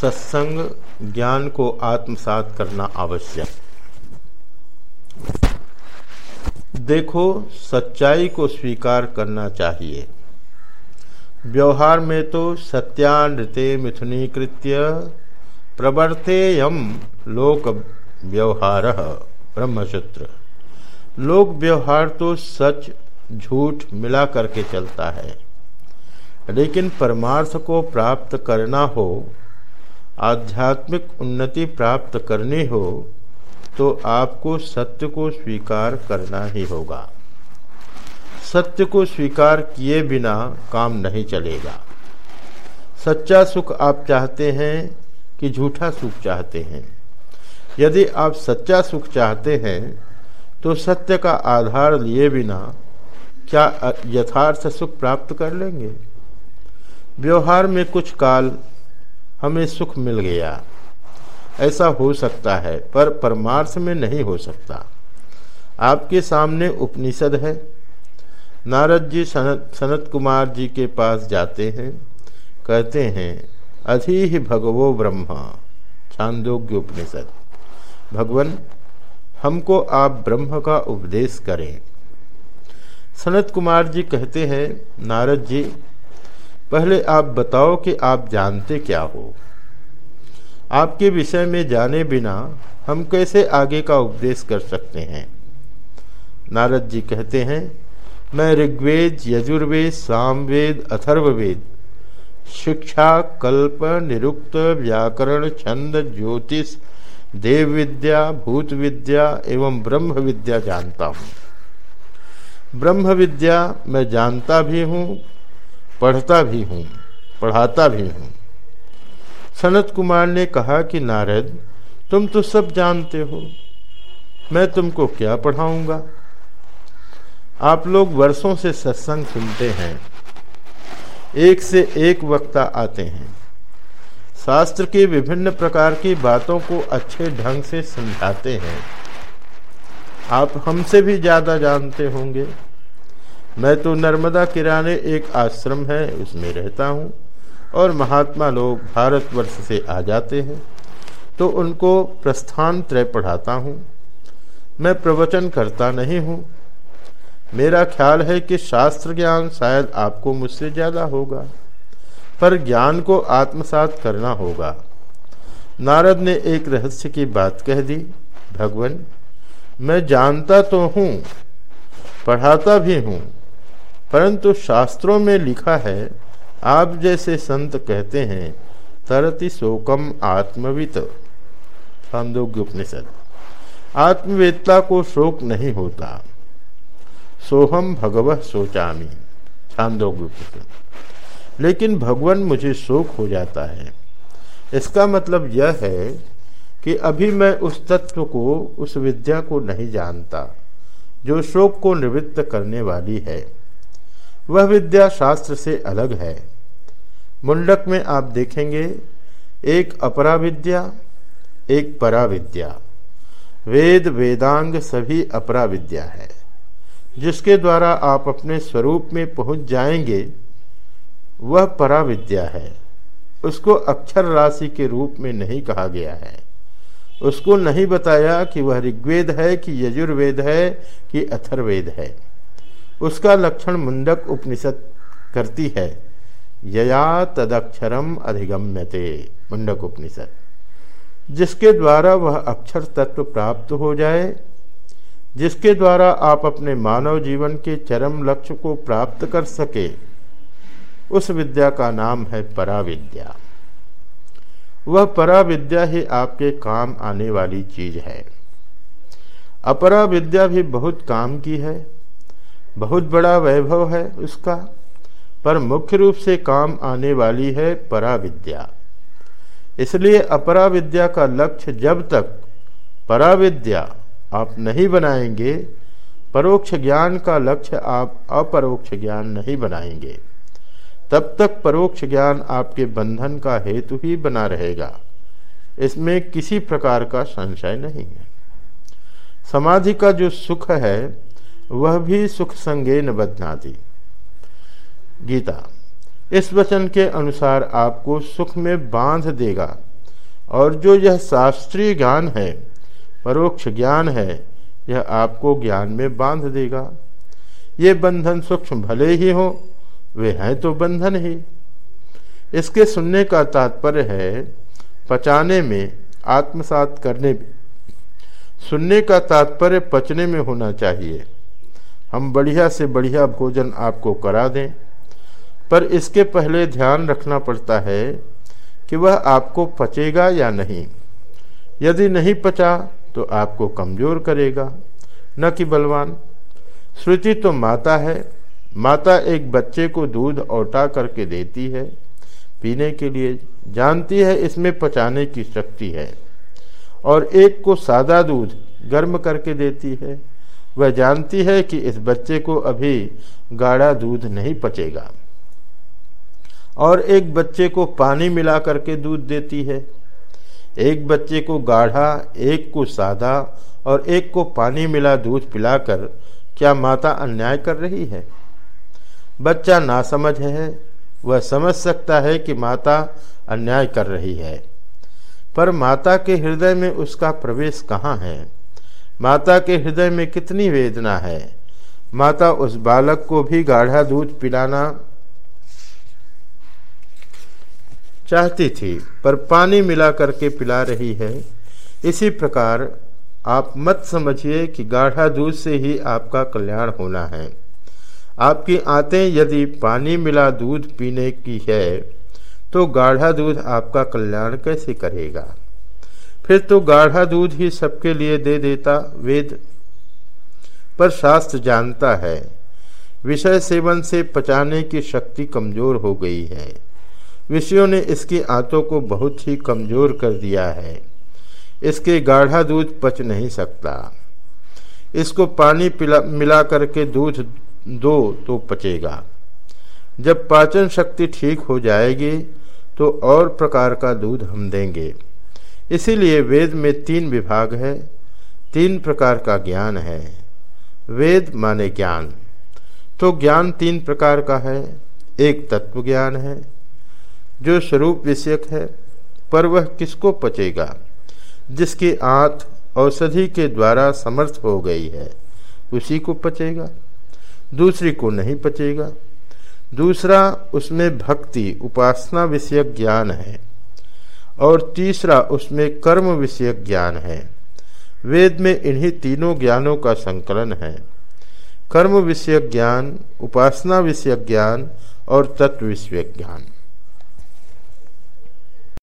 सत्संग ज्ञान को आत्मसात करना आवश्यक। देखो, सच्चाई को स्वीकार करना चाहिए। व्यवहार में तो सत्यानृते मिथुनीकृत्य प्रवर्तेयम लोक व्यवहार ब्रह्मसूत्र। लोक व्यवहार तो सच झूठ मिला करके चलता है। लेकिन परमार्थ को प्राप्त करना हो आध्यात्मिक उन्नति प्राप्त करनी हो तो आपको सत्य को स्वीकार करना ही होगा। सत्य को स्वीकार किए बिना काम नहीं चलेगा। सच्चा सुख आप चाहते हैं कि झूठा सुख चाहते हैं। यदि आप सच्चा सुख चाहते हैं तो सत्य का आधार लिए बिना क्या यथार्थ सुख प्राप्त कर लेंगे? व्यवहार में कुछ काल हमें सुख मिल गया। ऐसा हो सकता है, पर परमार्थ में नहीं हो सकता। आपके सामने उपनिषद है। नारद जी सनत सनत कुमार जी के पास जाते हैं। कहते हैं, अधि ही भगवो ब्रह्मा। छांदोग्य उपनिषद। भगवान, हमको आप ब्रह्म का उपदेश करें। सनत कुमार जी कहते हैं, नारद जी पहले आप बताओ कि आप जानते क्या हो? आपके विषय में जाने बिना हम कैसे आगे का उपदेश कर सकते हैं? नारद जी कहते हैं, मैं ऋग्वेद, यजुर्वेद, सामवेद, अथर्ववेद, शिक्षा, कल्प, निरुक्त, व्याकरण, छंद, ज्योतिष देव विद्या भूत विद्या एवं ब्रह्म विद्या जानता हूँ। ब्रह्म विद्या मैं जानता भी हूँ पढ़ता भी हूँ, पढ़ाता भी हूँ। सनत कुमार ने कहा कि, नारद, तुम तो सब जानते हो, मैं तुमको क्या पढ़ाऊँगा? आप लोग वर्षों से सत्संग सुनते हैं, एक से एक वक्ता आते हैं। शास्त्र के विभिन्न प्रकार की बातों को अच्छे ढंग से समझाते हैं। आप हमसे भी ज़्यादा जानते होंगे। मैं तो नर्मदा किराने एक आश्रम है, उसमें रहता हूँ। और महात्मा लोग भारतवर्ष से आ जाते हैं तो उनको प्रस्थान त्रय पढ़ाता हूँ। मैं प्रवचन करता नहीं हूँ। मेरा ख्याल है कि शास्त्र ज्ञान शायद आपको मुझसे ज़्यादा होगा, पर ज्ञान को आत्मसात करना होगा। नारद ने एक रहस्य की बात कह दी, भगवान, मैं जानता तो हूँ, पढ़ाता भी हूँ परंतु शास्त्रों में लिखा है, आप जैसे संत कहते हैं, तरति शोकम आत्मवित। छांदोग्य उपनिषद। आत्मवेदता को शोक नहीं होता। सोहम भगव सोचामी छांदोग्य उपनिषद। लेकिन भगवान मुझे शोक हो जाता है। इसका मतलब यह है कि अभी मैं उस तत्व को, उस विद्या को नहीं जानता, जो शोक को निवृत्त करने वाली है। वह विद्या शास्त्र से अलग है। मुंडक में आप देखेंगे, एक अपरा विद्या एक परा विद्या वेद, वेदांग सभी अपरा विद्या है। जिसके द्वारा आप अपने स्वरूप में पहुँच जाएँगे, वह परा विद्या है। उसको अक्षर राशि के रूप में नहीं कहा गया है। उसको नहीं बताया कि वह ऋग्वेद है, कि यजुर्वेद है, कि अथर्वेद है। उसका लक्षण मुंडक उपनिषद करती है। यया तदक्षरम अधिगम्यते मुंडक उपनिषद। जिसके द्वारा वह अक्षर तत्व प्राप्त हो जाए, जिसके द्वारा आप अपने मानव जीवन के चरम लक्ष्य को प्राप्त कर सके, उस विद्या का नाम है पराविद्या। वह पराविद्या ही आपके काम आने वाली चीज़ है। अपरा विद्या भी बहुत काम की है। बहुत बड़ा वैभव है उसका, पर मुख्य रूप से काम आने वाली है परा विद्या इसलिए अपराविद्या का लक्ष्य जब तक पराविद्या आप नहीं बनाएँगे, परोक्ष ज्ञान का लक्ष्य आप अपरोक्ष ज्ञान नहीं बनाएँगे, तब तक परोक्ष ज्ञान आपके बंधन का हेतु ही बना रहेगा। इसमें किसी प्रकार का संशय नहीं है। समाधि का जो सुख है वह भी सुख संगे न बदनाती गीता, इस वचन के अनुसार आपको सुख में बाँध देगा, और जो यह शास्त्रीय ज्ञान है, परोक्ष ज्ञान है, यह आपको ज्ञान में बाँध देगा। ये बंधन सूक्ष्म भले ही हो, वे हैं तो बंधन ही। इसके सुनने का तात्पर्य है, पचाने में, आत्मसात करने में। सुनने का तात्पर्य पचने में होना चाहिए। हम बढ़िया से बढ़िया भोजन आपको करा दें। पर इसके पहले ध्यान रखना पड़ता है कि वह आपको पचेगा या नहीं। यदि नहीं पचा तो आपको कमज़ोर करेगा। न कि बलवान। श्रुति तो माता है। माता एक बच्चे को दूध औटा करके देती है। पीने के लिए जानती है इसमें पचाने की शक्ति है। और एक को सादा दूध गर्म करके देती है। वह जानती है कि इस बच्चे को अभी गाढ़ा दूध नहीं पचेगा। और एक बच्चे को पानी मिला करके दूध देती है। एक बच्चे को गाढ़ा, एक को सादा और एक को पानी मिला दूध पिलाकर क्या माता अन्याय कर रही है? बच्चा ना समझ है, वह समझ सकता है कि माता अन्याय कर रही है। पर माता के हृदय में उसका प्रवेश कहाँ है? माता के हृदय में कितनी वेदना है। माता उस बालक को भी गाढ़ा दूध पिलाना चाहती थी, पर पानी मिला करके पिला रही है। इसी प्रकार आप मत समझिए कि गाढ़ा दूध से ही आपका कल्याण होना है। आपकी आते यदि पानी मिला दूध पीने की है तो गाढ़ा दूध आपका कल्याण कैसे करेगा? फिर तो गाढ़ा दूध ही सबके लिए दे देता वेद। पर शास्त्र जानता है, विषय सेवन से पचाने की शक्ति कमज़ोर हो गई है। विषयों ने इसकी आंतों को बहुत ही कमज़ोर कर दिया है। इसके गाढ़ा दूध पच नहीं सकता। इसको पानी पिला, मिला करके दूध दो तो पचेगा। जब पाचन शक्ति ठीक हो जाएगी तो और प्रकार का दूध हम देंगे। इसीलिए वेद में तीन विभाग है, तीन प्रकार का ज्ञान है। वेद माने ज्ञान। तो ज्ञान तीन प्रकार का है। एक तत्व ज्ञान है, जो स्वरूप विषयक है, पर वह किसको पचेगा? जिसकी आंत औषधि के द्वारा समर्थ हो गई है, उसी को पचेगा। दूसरी को नहीं पचेगा। दूसरा, उसमें भक्ति, उपासना विषयक ज्ञान है। और तीसरा उसमें कर्म विषयक ज्ञान है। वेद में इन्हीं तीनों ज्ञानों का संकलन है। कर्म विषयक ज्ञान, उपासना विषयक ज्ञान और तत्व विषयक ज्ञान।